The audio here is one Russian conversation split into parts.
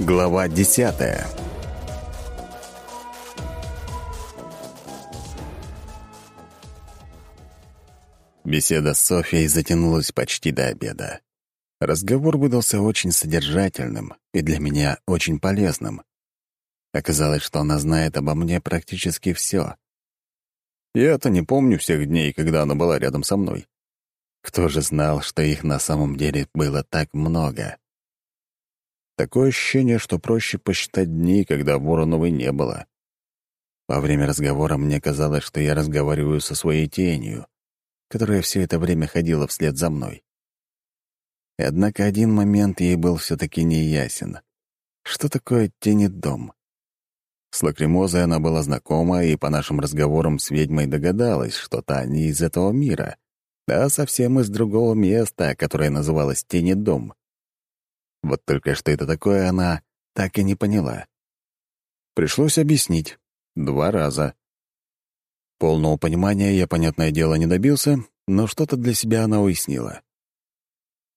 Глава десятая Беседа с Софией затянулась почти до обеда. Разговор выдался очень содержательным и для меня очень полезным. Оказалось, что она знает обо мне практически все. Я-то не помню всех дней, когда она была рядом со мной. Кто же знал, что их на самом деле было так много? Такое ощущение, что проще посчитать дни, когда Вороновой не было. Во время разговора мне казалось, что я разговариваю со своей тенью, которая все это время ходила вслед за мной. И однако один момент ей был все-таки неясен. Что такое тенедом? С лакримозой она была знакома и по нашим разговорам с ведьмой догадалась, что та не из этого мира, а совсем из другого места, которое называлось Тенедом. Вот только что это такое она так и не поняла. Пришлось объяснить. Два раза. Полного понимания я, понятное дело, не добился, но что-то для себя она уяснила.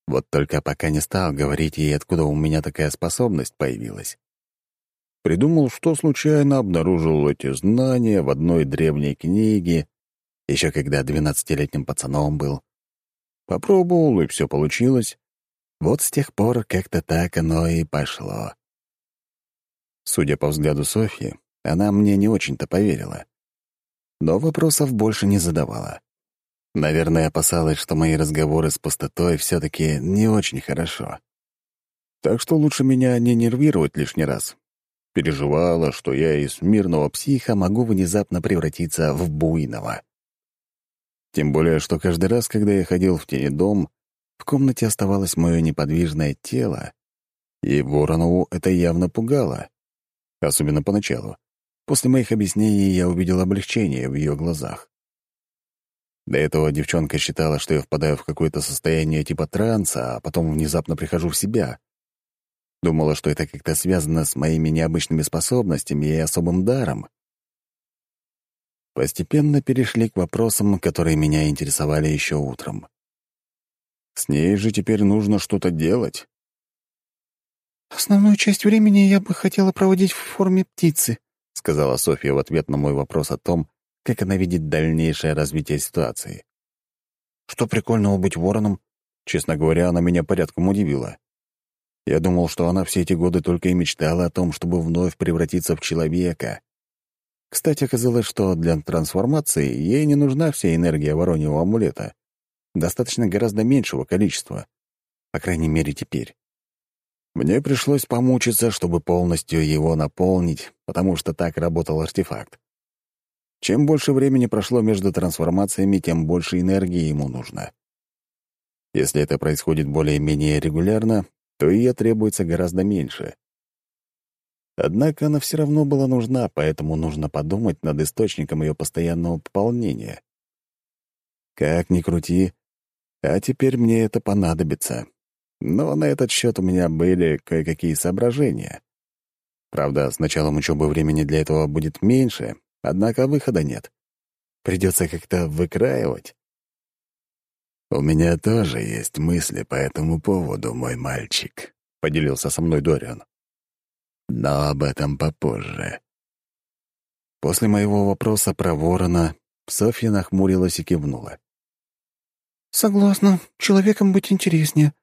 Вот только пока не стал говорить ей, откуда у меня такая способность появилась. Придумал, что случайно обнаружил эти знания в одной древней книге, еще когда двенадцатилетним пацаном был. Попробовал, и все получилось. Вот с тех пор как-то так оно и пошло. Судя по взгляду Софьи, она мне не очень-то поверила. Но вопросов больше не задавала. Наверное, опасалась, что мои разговоры с пустотой все таки не очень хорошо. Так что лучше меня не нервировать лишний раз. Переживала, что я из мирного психа могу внезапно превратиться в буйного. Тем более, что каждый раз, когда я ходил в тени дом, в комнате оставалось мое неподвижное тело, и Воронову это явно пугало. Особенно поначалу. После моих объяснений я увидел облегчение в ее глазах. До этого девчонка считала, что я впадаю в какое-то состояние типа транса, а потом внезапно прихожу в себя. Думала, что это как-то связано с моими необычными способностями и особым даром. Постепенно перешли к вопросам, которые меня интересовали еще утром. С ней же теперь нужно что-то делать. «Основную часть времени я бы хотела проводить в форме птицы», — сказала Софья в ответ на мой вопрос о том, как она видит дальнейшее развитие ситуации. «Что прикольного быть вороном?» Честно говоря, она меня порядком удивила. Я думал, что она все эти годы только и мечтала о том, чтобы вновь превратиться в человека. Кстати, оказалось, что для трансформации ей не нужна вся энергия вороньего амулета достаточно гораздо меньшего количества. По крайней мере, теперь. Мне пришлось помучиться, чтобы полностью его наполнить, потому что так работал артефакт. Чем больше времени прошло между трансформациями, тем больше энергии ему нужно. Если это происходит более-менее регулярно, то ее требуется гораздо меньше. Однако она все равно была нужна, поэтому нужно подумать над источником ее постоянного пополнения. Как ни крути, а теперь мне это понадобится. Но на этот счет у меня были кое-какие соображения. Правда, с началом учебы времени для этого будет меньше, однако выхода нет. Придется как-то выкраивать. «У меня тоже есть мысли по этому поводу, мой мальчик», — поделился со мной Дориан. «Но об этом попозже». После моего вопроса про ворона Софья нахмурилась и кивнула. «Согласна. Человеком быть интереснее.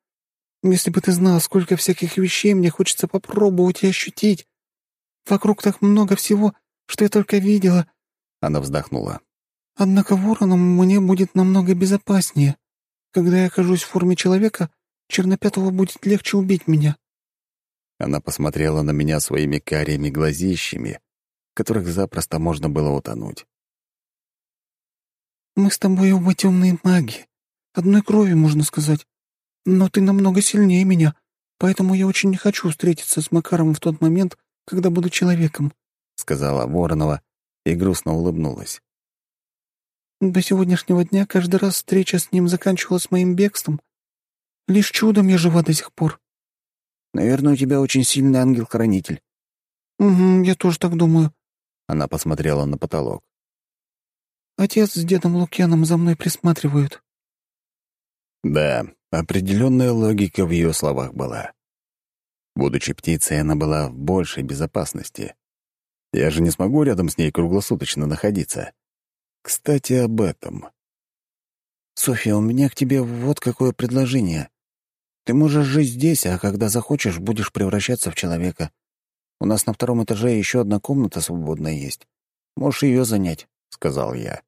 Если бы ты знал, сколько всяких вещей мне хочется попробовать и ощутить. Вокруг так много всего, что я только видела». Она вздохнула. «Однако вороном мне будет намного безопаснее. Когда я окажусь в форме человека, Чернопятого будет легче убить меня». Она посмотрела на меня своими карими глазищами, в которых запросто можно было утонуть. «Мы с тобой оба темные маги. Одной крови, можно сказать. Но ты намного сильнее меня, поэтому я очень не хочу встретиться с Макаром в тот момент, когда буду человеком», — сказала Воронова и грустно улыбнулась. «До сегодняшнего дня каждый раз встреча с ним заканчивалась моим бегством. Лишь чудом я жива до сих пор». «Наверное, у тебя очень сильный ангел-хранитель». «Угу, я тоже так думаю». Она посмотрела на потолок. «Отец с дедом Лукьяном за мной присматривают». Да, определенная логика в ее словах была. Будучи птицей, она была в большей безопасности. Я же не смогу рядом с ней круглосуточно находиться. Кстати, об этом. «Софья, у меня к тебе вот какое предложение. Ты можешь жить здесь, а когда захочешь, будешь превращаться в человека. У нас на втором этаже еще одна комната свободная есть. Можешь ее занять», — сказал я.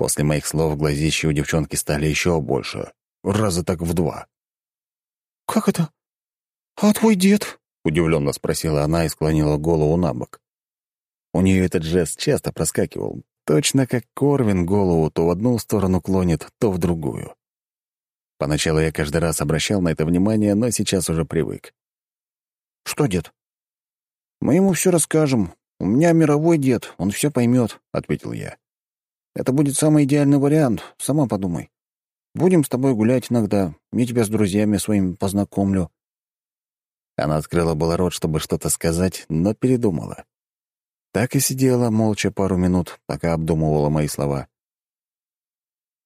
После моих слов глазища у девчонки стали еще больше. Раза так в два. «Как это? А твой дед?» — удивленно спросила она и склонила голову на бок. У нее этот жест часто проскакивал, точно как Корвин голову то в одну сторону клонит, то в другую. Поначалу я каждый раз обращал на это внимание, но сейчас уже привык. «Что, дед?» «Мы ему все расскажем. У меня мировой дед, он все поймет», — ответил я. «Это будет самый идеальный вариант, сама подумай. Будем с тобой гулять иногда, я тебя с друзьями своими познакомлю». Она открыла было рот, чтобы что-то сказать, но передумала. Так и сидела молча пару минут, пока обдумывала мои слова.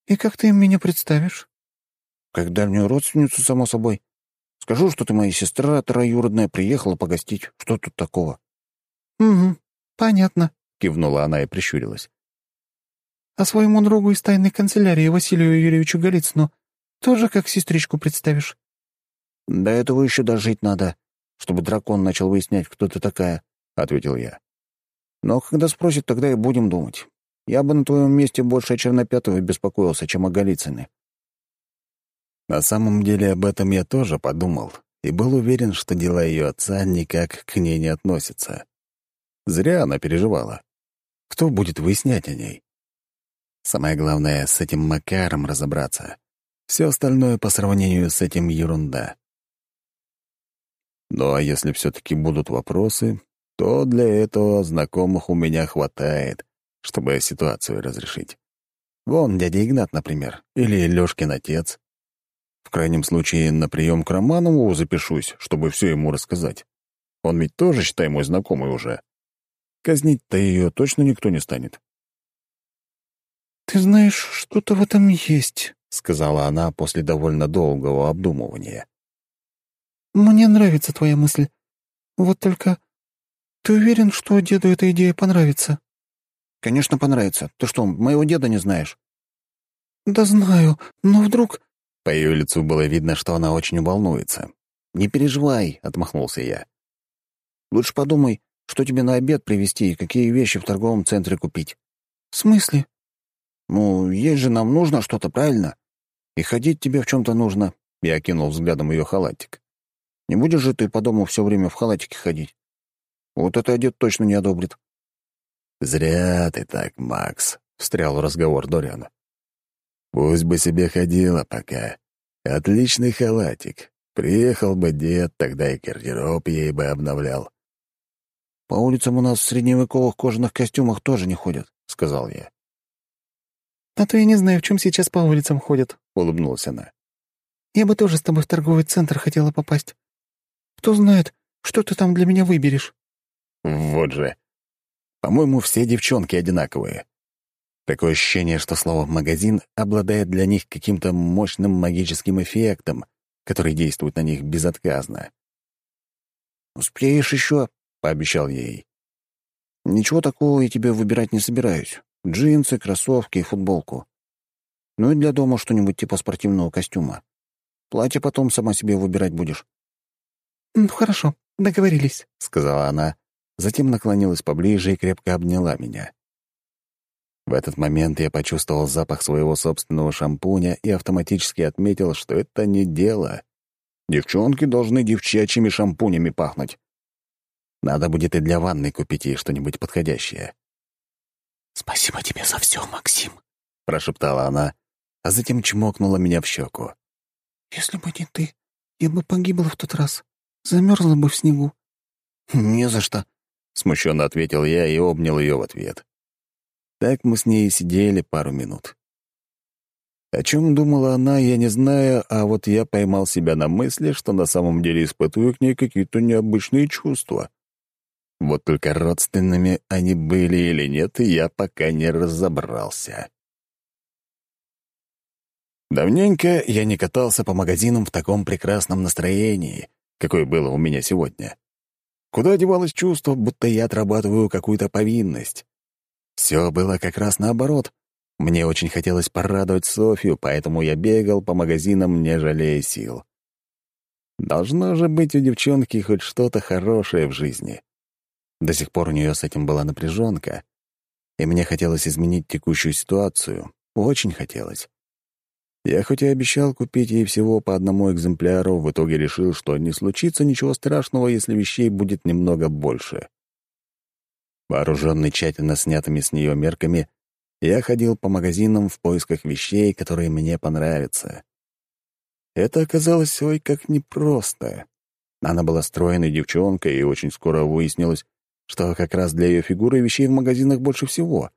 «И как ты им меня представишь?» «Как дальнюю родственницу, само собой. Скажу, что ты моя сестра троюродная, приехала погостить. Что тут такого?» «Угу, понятно», — кивнула она и прищурилась. «А своему другу из тайной канцелярии Василию Юрьевичу Голицыну тоже как сестричку представишь?» «До этого еще дожить надо, чтобы дракон начал выяснять, кто ты такая», — ответил я. «Но когда спросит, тогда и будем думать. Я бы на твоем месте больше о Чернопятовой беспокоился, чем о Голицыне». На самом деле об этом я тоже подумал и был уверен, что дела ее отца никак к ней не относятся. Зря она переживала. Кто будет выяснять о ней? Самое главное — с этим Макаром разобраться. Все остальное по сравнению с этим ерунда. Ну а если все-таки будут вопросы, то для этого знакомых у меня хватает, чтобы ситуацию разрешить. Вон дядя Игнат, например, или Лёшкин отец. В крайнем случае, на прием к Романову запишусь, чтобы все ему рассказать. Он ведь тоже, считай, мой знакомый уже. Казнить-то ее точно никто не станет. «Ты знаешь, что-то в этом есть», — сказала она после довольно долгого обдумывания. «Мне нравится твоя мысль. Вот только ты уверен, что деду эта идея понравится?» «Конечно, понравится. Ты что, моего деда не знаешь?» «Да знаю, но вдруг...» По ее лицу было видно, что она очень волнуется. «Не переживай», — отмахнулся я. «Лучше подумай, что тебе на обед привезти и какие вещи в торговом центре купить». «В смысле?» «Ну, есть же нам нужно что-то, правильно? И ходить тебе в чем то нужно». Я кинул взглядом ее халатик. Не будешь же ты по дому все время в халатике ходить? Вот это одет точно не одобрит». «Зря ты так, Макс», — встрял в разговор Дориана. «Пусть бы себе ходила пока. Отличный халатик. Приехал бы дед, тогда и гардероб ей бы обновлял». «По улицам у нас в средневековых кожаных костюмах тоже не ходят», — сказал я. «А то я не знаю, в чем сейчас по улицам ходят», — улыбнулась она. «Я бы тоже с тобой в торговый центр хотела попасть. Кто знает, что ты там для меня выберешь?» «Вот же. По-моему, все девчонки одинаковые. Такое ощущение, что слово «магазин» обладает для них каким-то мощным магическим эффектом, который действует на них безотказно. «Успеешь еще», — пообещал ей. «Ничего такого я тебе выбирать не собираюсь. Джинсы, кроссовки и футболку. Ну и для дома что-нибудь типа спортивного костюма. Платье потом сама себе выбирать будешь. «Ну, хорошо, договорились», — сказала она, затем наклонилась поближе и крепко обняла меня. В этот момент я почувствовал запах своего собственного шампуня и автоматически отметил, что это не дело. Девчонки должны девчачьими шампунями пахнуть. Надо будет и для ванны купить ей что-нибудь подходящее. «Спасибо тебе за все, Максим», — прошептала она, а затем чмокнула меня в щеку. «Если бы не ты, я бы погибла в тот раз. Замерзла бы в снегу». «Не за что», — смущенно ответил я и обнял ее в ответ. Так мы с ней сидели пару минут. О чем думала она, я не знаю, а вот я поймал себя на мысли, что на самом деле испытываю к ней какие-то необычные чувства. Вот только родственными они были или нет, я пока не разобрался. Давненько я не катался по магазинам в таком прекрасном настроении, какое было у меня сегодня. Куда девалось чувство, будто я отрабатываю какую-то повинность? Все было как раз наоборот. Мне очень хотелось порадовать Софью, поэтому я бегал по магазинам, не жалея сил. Должно же быть у девчонки хоть что-то хорошее в жизни. До сих пор у нее с этим была напряженка, и мне хотелось изменить текущую ситуацию. Очень хотелось. Я хоть и обещал купить ей всего по одному экземпляру, в итоге решил, что не случится ничего страшного, если вещей будет немного больше. Вооруженный тщательно снятыми с нее мерками, я ходил по магазинам в поисках вещей, которые мне понравятся. Это оказалось ой как непросто. Она была стройной девчонкой, и очень скоро выяснилось, что как раз для ее фигуры вещей в магазинах больше всего.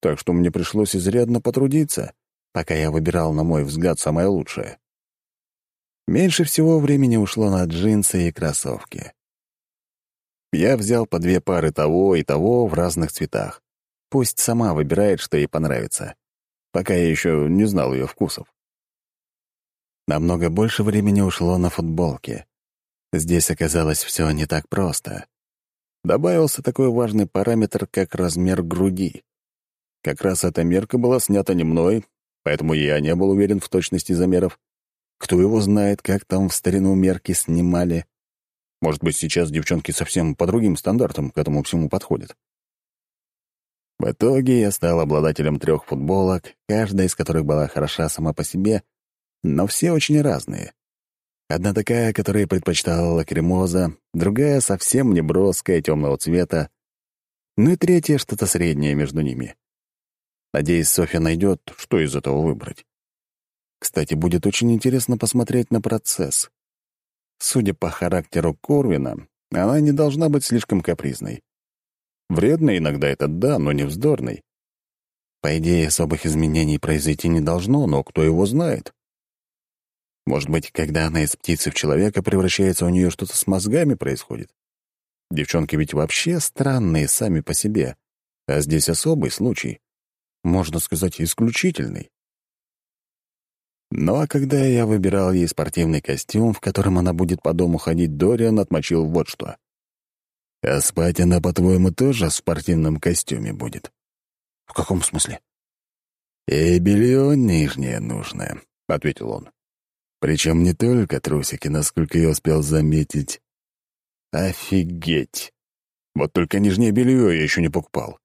Так что мне пришлось изрядно потрудиться — пока я выбирал, на мой взгляд, самое лучшее. Меньше всего времени ушло на джинсы и кроссовки. Я взял по две пары того и того в разных цветах. Пусть сама выбирает, что ей понравится, пока я еще не знал ее вкусов. Намного больше времени ушло на футболки. Здесь оказалось все не так просто. Добавился такой важный параметр, как размер груди. Как раз эта мерка была снята не мной, поэтому я не был уверен в точности замеров. Кто его знает, как там в старину мерки снимали. Может быть, сейчас девчонки совсем по другим стандартам к этому всему подходят. В итоге я стал обладателем трех футболок, каждая из которых была хороша сама по себе, но все очень разные. Одна такая, которая предпочитала лакримоза, другая совсем неброская, темного цвета, ну и третья что-то среднее между ними. Надеюсь, Софья найдет, что из этого выбрать. Кстати, будет очень интересно посмотреть на процесс. Судя по характеру Корвина, она не должна быть слишком капризной. Вредной иногда это да, но не вздорной. По идее, особых изменений произойти не должно, но кто его знает? Может быть, когда она из птицы в человека превращается, у нее что-то с мозгами происходит? Девчонки ведь вообще странные сами по себе, а здесь особый случай можно сказать, исключительный. Ну а когда я выбирал ей спортивный костюм, в котором она будет по дому ходить, Дориан отмочил вот что. «А спать она, по-твоему, тоже в спортивном костюме будет?» «В каком смысле?» «И белье нижнее нужное», — ответил он. «Причем не только трусики, насколько я успел заметить». «Офигеть! Вот только нижнее белье я еще не покупал.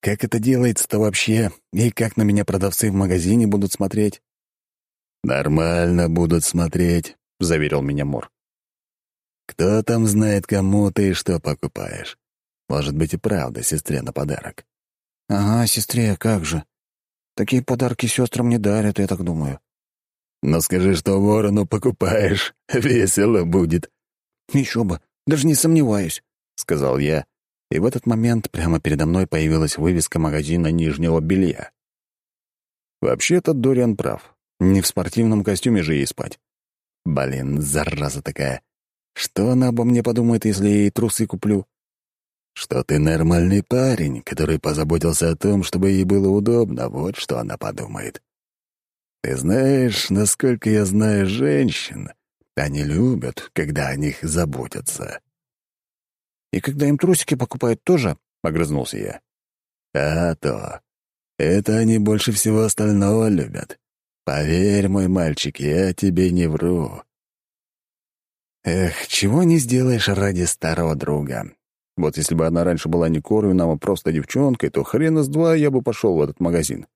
Как это делается-то вообще? И как на меня продавцы в магазине будут смотреть? «Нормально будут смотреть», — заверил меня Мор. «Кто там знает, кому ты и что покупаешь? Может быть и правда сестре на подарок». «Ага, сестре, как же. Такие подарки сестрам не дарят, я так думаю». «Но скажи, что ворону покупаешь. Весело будет». «Еще бы, даже не сомневаюсь», — сказал я, и в этот момент прямо передо мной появилась вывеска магазина нижнего белья. Вообще-то Дориан прав. Не в спортивном костюме же ей спать. Блин, зараза такая. Что она обо мне подумает, если я ей трусы куплю? Что ты нормальный парень, который позаботился о том, чтобы ей было удобно, вот что она подумает. Ты знаешь, насколько я знаю женщин, они любят, когда о них заботятся. И когда им трусики покупают тоже?» — огрызнулся я. «А то. Это они больше всего остального любят. Поверь, мой мальчик, я тебе не вру». Эх, чего не сделаешь ради старого друга. Вот если бы она раньше была не Корвином, а просто девчонкой, то хрена с два я бы пошел в этот магазин.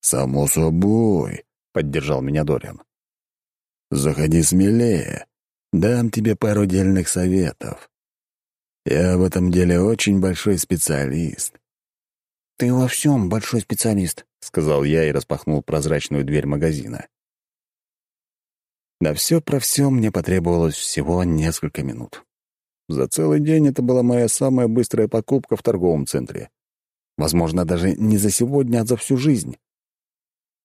«Само собой», — поддержал меня Дориан. «Заходи смелее. Дам тебе пару дельных советов. Я в этом деле очень большой специалист». «Ты во всем большой специалист», — сказал я и распахнул прозрачную дверь магазина. На все про все мне потребовалось всего несколько минут. За целый день это была моя самая быстрая покупка в торговом центре. Возможно, даже не за сегодня, а за всю жизнь.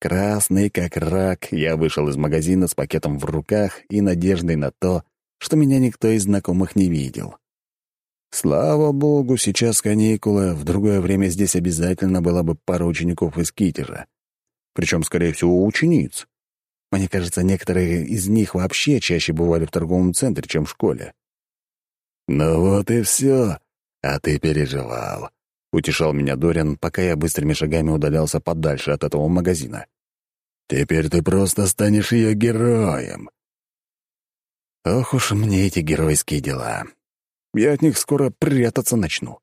Красный как рак, я вышел из магазина с пакетом в руках и надеждой на то, что меня никто из знакомых не видел. Слава богу, сейчас каникулы, в другое время здесь обязательно была бы пара учеников из Китежа. Причем, скорее всего, учениц. Мне кажется, некоторые из них вообще чаще бывали в торговом центре, чем в школе. «Ну вот и все, а ты переживал», — утешал меня Дориан, пока я быстрыми шагами удалялся подальше от этого магазина. «Теперь ты просто станешь ее героем». Ох уж мне эти геройские дела. Я от них скоро прятаться начну.